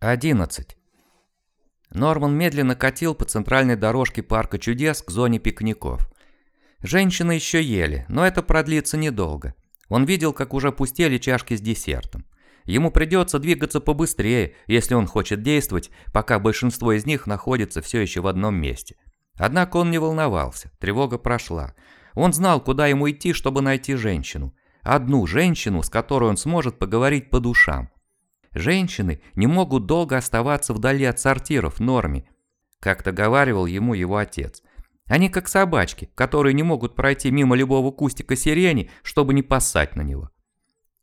11. Норман медленно катил по центральной дорожке парка чудес к зоне пикников. Женщины еще ели, но это продлится недолго. Он видел, как уже пустели чашки с десертом. Ему придется двигаться побыстрее, если он хочет действовать, пока большинство из них находится все еще в одном месте. Однако он не волновался, тревога прошла. Он знал, куда ему идти, чтобы найти женщину. Одну женщину, с которой он сможет поговорить по душам. Женщины не могут долго оставаться вдали от сортиров в норме, как-то говаривал ему его отец. Они как собачки, которые не могут пройти мимо любого кустика сирени, чтобы не поссать на него.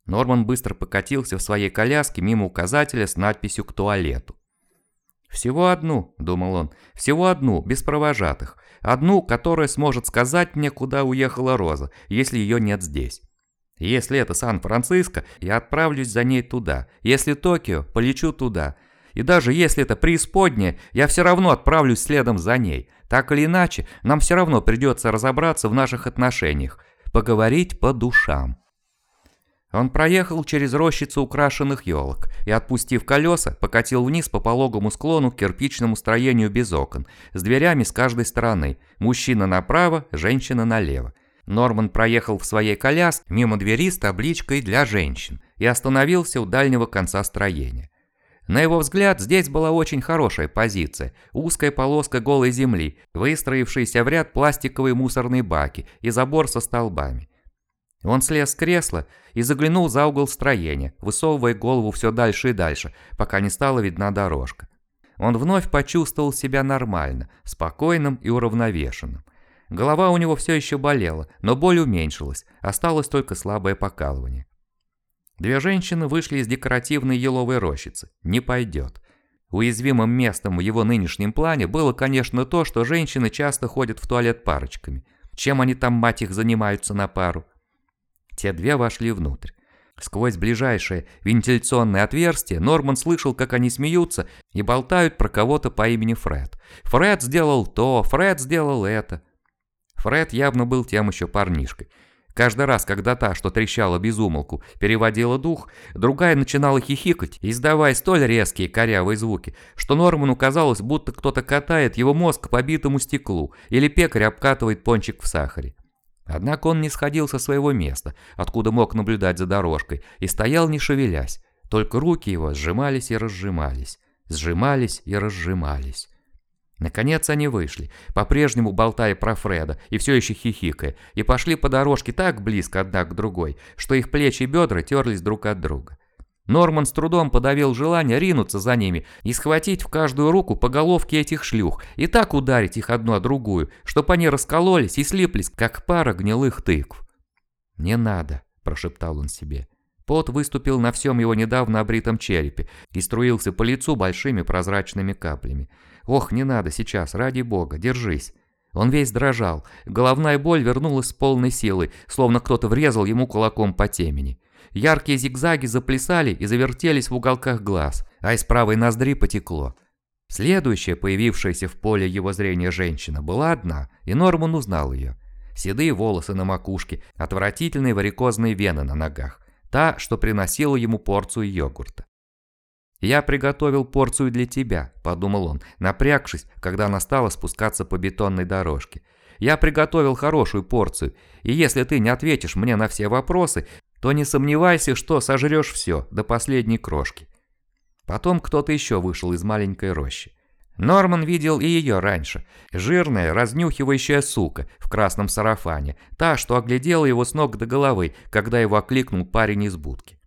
Норман быстро покатился в своей коляске мимо указателя с надписью «К туалету». «Всего одну», — думал он, — «всего одну, без провожатых. Одну, которая сможет сказать мне, куда уехала Роза, если ее нет здесь». Если это Сан-Франциско, я отправлюсь за ней туда. Если Токио, полечу туда. И даже если это преисподняя, я все равно отправлюсь следом за ней. Так или иначе, нам все равно придется разобраться в наших отношениях. Поговорить по душам. Он проехал через рощицу украшенных елок и, отпустив колеса, покатил вниз по пологому склону к кирпичному строению без окон, с дверями с каждой стороны, мужчина направо, женщина налево. Норман проехал в своей коляске мимо двери с табличкой «Для женщин» и остановился у дальнего конца строения. На его взгляд, здесь была очень хорошая позиция. Узкая полоска голой земли, выстроившиеся в ряд пластиковые мусорные баки и забор со столбами. Он слез с кресла и заглянул за угол строения, высовывая голову все дальше и дальше, пока не стала видна дорожка. Он вновь почувствовал себя нормально, спокойным и уравновешенным. Голова у него все еще болела, но боль уменьшилась, осталось только слабое покалывание. Две женщины вышли из декоративной еловой рощицы. Не пойдет. Уязвимым местом в его нынешнем плане было, конечно, то, что женщины часто ходят в туалет парочками. Чем они там, мать их, занимаются на пару? Те две вошли внутрь. Сквозь ближайшее вентиляционное отверстие Норман слышал, как они смеются и болтают про кого-то по имени Фред. Фред сделал то, Фред сделал это. Фред явно был тем еще парнишкой. Каждый раз, когда та, что трещала без умолку, переводила дух, другая начинала хихикать, издавая столь резкие корявые звуки, что Норману казалось, будто кто-то катает его мозг по битому стеклу или пекарь обкатывает пончик в сахаре. Однако он не сходил со своего места, откуда мог наблюдать за дорожкой, и стоял не шевелясь, только руки его сжимались и разжимались, сжимались и разжимались. Наконец они вышли, по-прежнему болтая про Фреда и все еще хихикая, и пошли по дорожке так близко одна к другой, что их плечи и бедра терлись друг от друга. Норман с трудом подавил желание ринуться за ними и схватить в каждую руку по головке этих шлюх и так ударить их одну о другую, чтобы они раскололись и слиплись, как пара гнилых тыкв. «Не надо», – прошептал он себе. Пот выступил на всем его недавно обритом черепе и струился по лицу большими прозрачными каплями. «Ох, не надо сейчас, ради бога, держись!» Он весь дрожал, головная боль вернулась с полной силой, словно кто-то врезал ему кулаком по темени. Яркие зигзаги заплясали и завертелись в уголках глаз, а из правой ноздри потекло. Следующая, появившаяся в поле его зрения женщина, была одна, и Норман узнал ее. Седые волосы на макушке, отвратительные варикозные вены на ногах. Та, что приносила ему порцию йогурта. «Я приготовил порцию для тебя», – подумал он, напрягшись, когда она стала спускаться по бетонной дорожке. «Я приготовил хорошую порцию, и если ты не ответишь мне на все вопросы, то не сомневайся, что сожрешь все, до последней крошки». Потом кто-то еще вышел из маленькой рощи. Норман видел и ее раньше. Жирная, разнюхивающая сука в красном сарафане. Та, что оглядела его с ног до головы, когда его окликнул парень из будки.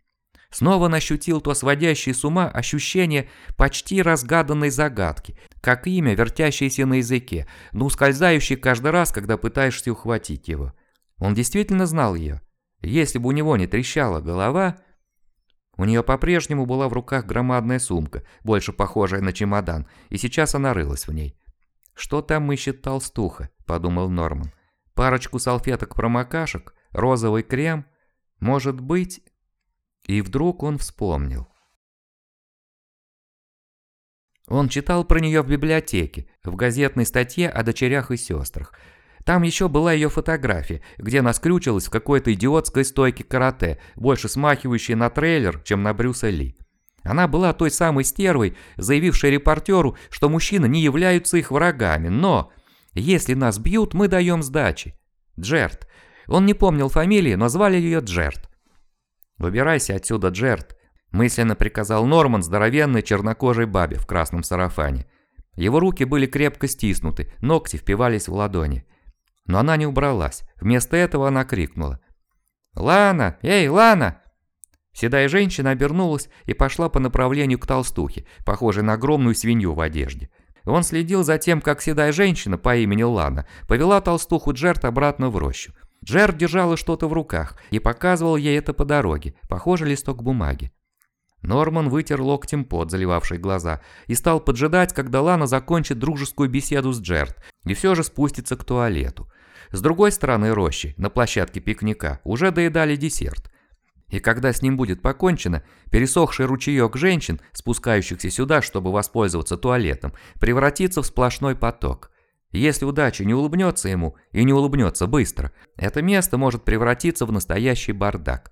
Снова он то сводящее с ума ощущение почти разгаданной загадки, как имя, вертящееся на языке, но ускользающее каждый раз, когда пытаешься ухватить его. Он действительно знал ее. Если бы у него не трещала голова, у нее по-прежнему была в руках громадная сумка, больше похожая на чемодан, и сейчас она рылась в ней. «Что там ищет толстуха?» – подумал Норман. «Парочку салфеток-промокашек? Розовый крем? Может быть...» И вдруг он вспомнил. Он читал про нее в библиотеке, в газетной статье о дочерях и сестрах – там еще была ее фотография, где она скрючилась в какой-то идиотской стойке карате, больше смахивающей на трейлер, чем на Брюса Ли. Она была той самой стервой, заявившей репортеру, что мужчины не являются их врагами, но если нас бьют, мы даем сдачи. Джерт. Он не помнил фамилии, но звали ее Джерт. «Выбирайся отсюда, Джерт», – мысленно приказал Норман здоровенной чернокожей бабе в красном сарафане. Его руки были крепко стиснуты, ногти впивались в ладони. Но она не убралась. Вместо этого она крикнула. «Лана! Эй, Лана!» Седая женщина обернулась и пошла по направлению к толстухе, похожей на огромную свинью в одежде. Он следил за тем, как седая женщина по имени Лана повела толстуху Джерт обратно в рощу. Джерт держала что-то в руках и показывал ей это по дороге, похоже листок бумаги. Норман вытер локтем пот, заливавший глаза, и стал поджидать, когда Лана закончит дружескую беседу с Джерт и все же спустится к туалету. С другой стороны рощи, на площадке пикника, уже доедали десерт. И когда с ним будет покончено, пересохший ручеек женщин, спускающихся сюда, чтобы воспользоваться туалетом, превратится в сплошной поток. Если удача не улыбнется ему, и не улыбнется быстро, это место может превратиться в настоящий бардак.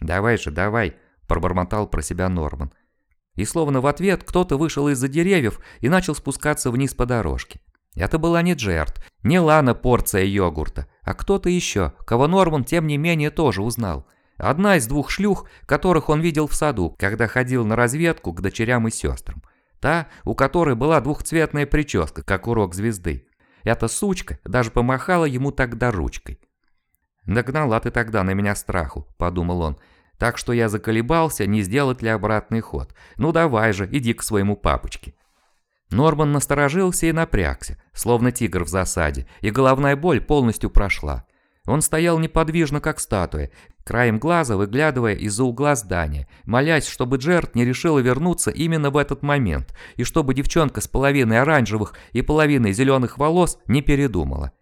«Давай же, давай», – пробормотал про себя Норман. И словно в ответ кто-то вышел из-за деревьев и начал спускаться вниз по дорожке. Это была не Джерт, не Лана порция йогурта, а кто-то еще, кого Норман тем не менее тоже узнал – Одна из двух шлюх, которых он видел в саду, когда ходил на разведку к дочерям и сестрам. Та, у которой была двухцветная прическа, как урок звезды. Эта сучка даже помахала ему тогда ручкой. «Догнала ты тогда на меня страху», – подумал он. «Так что я заколебался, не сделать ли обратный ход. Ну давай же, иди к своему папочке». Норман насторожился и напрягся, словно тигр в засаде, и головная боль полностью прошла. Он стоял неподвижно, как статуя, краем глаза выглядывая из-за угла здания, молясь, чтобы Джерт не решила вернуться именно в этот момент, и чтобы девчонка с половиной оранжевых и половиной зеленых волос не передумала.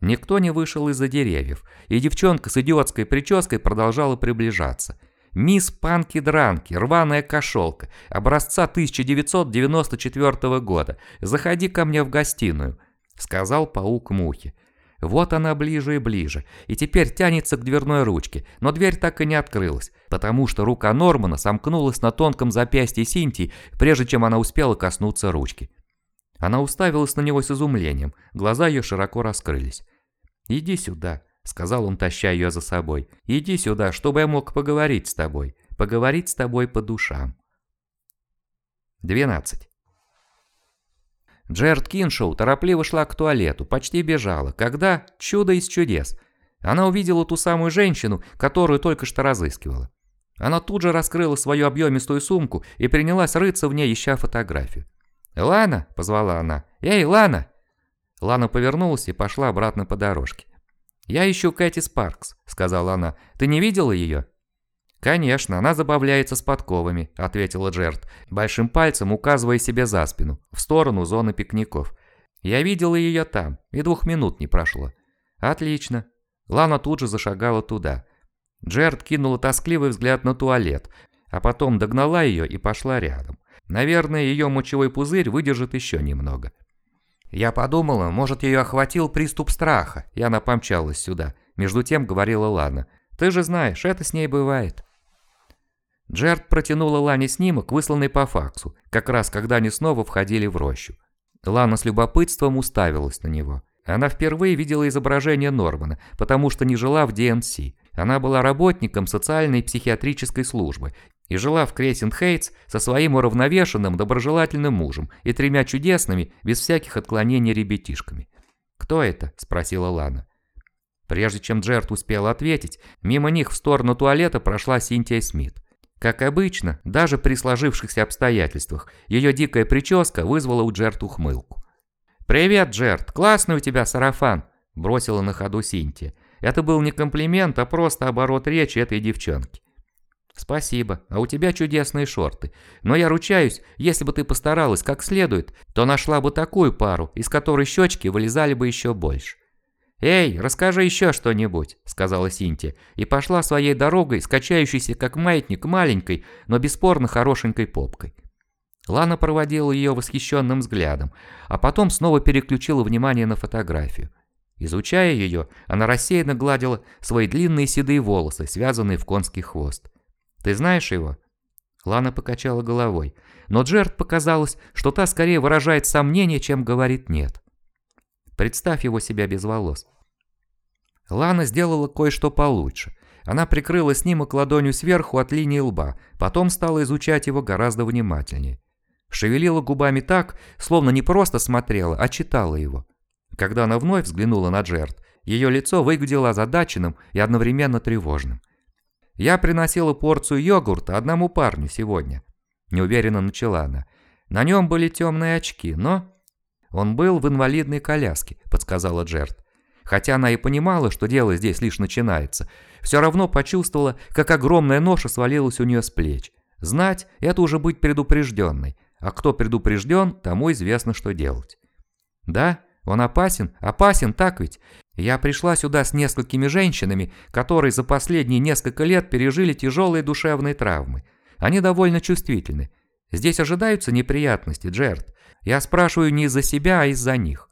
Никто не вышел из-за деревьев, и девчонка с идиотской прической продолжала приближаться. Мисс Панки-Дранки, рваная кошелка, образца 1994 года, заходи ко мне в гостиную, сказал паук Мухи. Вот она ближе и ближе, и теперь тянется к дверной ручке, но дверь так и не открылась, потому что рука Нормана сомкнулась на тонком запястье Синтии, прежде чем она успела коснуться ручки. Она уставилась на него с изумлением, глаза ее широко раскрылись. «Иди сюда», — сказал он, таща ее за собой. «Иди сюда, чтобы я мог поговорить с тобой, поговорить с тобой по душам». 12. Джерд Киншоу торопливо шла к туалету, почти бежала, когда, чудо из чудес, она увидела ту самую женщину, которую только что разыскивала. Она тут же раскрыла свою объемистую сумку и принялась рыться в ней, ища фотографию. «Лана!» – позвала она. «Эй, Лана!» Лана повернулась и пошла обратно по дорожке. «Я ищу Кэти Спаркс», – сказала она. «Ты не видела ее?» «Конечно, она забавляется с подковами», – ответила Джерт, большим пальцем указывая себе за спину, в сторону зоны пикников. «Я видела ее там, и двух минут не прошло». «Отлично». Лана тут же зашагала туда. Джерт кинула тоскливый взгляд на туалет, а потом догнала ее и пошла рядом. Наверное, ее мочевой пузырь выдержит еще немного. Я подумала, может, ее охватил приступ страха, и она помчалась сюда. Между тем говорила Лана. «Ты же знаешь, это с ней бывает». Джерд протянула Лане снимок, высланный по факсу, как раз когда они снова входили в рощу. Лана с любопытством уставилась на него. Она впервые видела изображение Нормана, потому что не жила в ДНС. Она была работником социальной психиатрической службы и жила в Крейсент-Хейтс со своим уравновешенным, доброжелательным мужем и тремя чудесными, без всяких отклонений ребятишками. «Кто это?» – спросила Лана. Прежде чем Джерт успел ответить, мимо них в сторону туалета прошла Синтия Смит. Как обычно, даже при сложившихся обстоятельствах, ее дикая прическа вызвала у Джерт ухмылку. «Привет, Джерт, классный у тебя сарафан!» – бросила на ходу Синтия. Это был не комплимент, а просто оборот речи этой девчонки. «Спасибо, а у тебя чудесные шорты. Но я ручаюсь, если бы ты постаралась как следует, то нашла бы такую пару, из которой щечки вылезали бы еще больше. «Эй, расскажи еще что-нибудь», — сказала Синтия, и пошла своей дорогой, скачающейся как маятник маленькой, но бесспорно хорошенькой попкой. Лана проводила ее восхищенным взглядом, а потом снова переключила внимание на фотографию. Изучая ее, она рассеянно гладила свои длинные седые волосы, связанные в конский хвост. «Ты знаешь его?» Лана покачала головой, но Джерд показалось, что та скорее выражает сомнение, чем говорит «нет». Представь его себя без волос. Лана сделала кое-что получше. Она прикрыла снимок ладонью сверху от линии лба, потом стала изучать его гораздо внимательнее. Шевелила губами так, словно не просто смотрела, а читала его. Когда она вновь взглянула на Джерд, ее лицо выглядело озадаченным и одновременно тревожным. «Я приносила порцию йогурта одному парню сегодня», – неуверенно начала она. «На нем были темные очки, но...» «Он был в инвалидной коляске», – подсказала Джерд. Хотя она и понимала, что дело здесь лишь начинается, все равно почувствовала, как огромная ноша свалилась у нее с плеч. Знать – это уже быть предупрежденной, а кто предупрежден, тому известно, что делать. «Да, он опасен? Опасен, так ведь? Я пришла сюда с несколькими женщинами, которые за последние несколько лет пережили тяжелые душевные травмы. Они довольно чувствительны. Здесь ожидаются неприятности, Джерд. Я спрашиваю не из-за себя, а из-за них».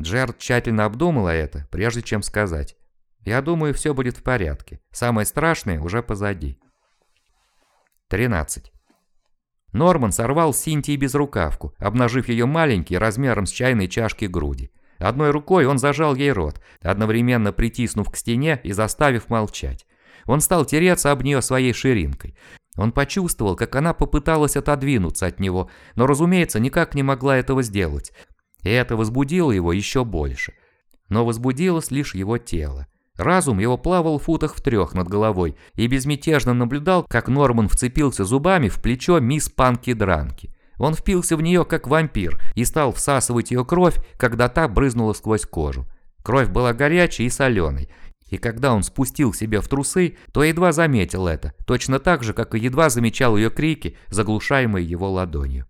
Джерд тщательно обдумала это, прежде чем сказать. «Я думаю, все будет в порядке. Самое страшное уже позади». 13. Норман сорвал Синтии безрукавку, обнажив ее маленький размером с чайной чашки груди. Одной рукой он зажал ей рот, одновременно притиснув к стене и заставив молчать. Он стал тереться об нее своей ширинкой. Он почувствовал, как она попыталась отодвинуться от него, но, разумеется, никак не могла этого сделать. И это возбудило его еще больше. Но возбудилось лишь его тело. Разум его плавал в футах в трех над головой и безмятежно наблюдал, как Норман вцепился зубами в плечо мисс Панки-Дранки. Он впился в нее как вампир и стал всасывать ее кровь, когда та брызнула сквозь кожу. Кровь была горячей и соленой, и когда он спустил себе в трусы, то едва заметил это, точно так же, как и едва замечал ее крики, заглушаемые его ладонью.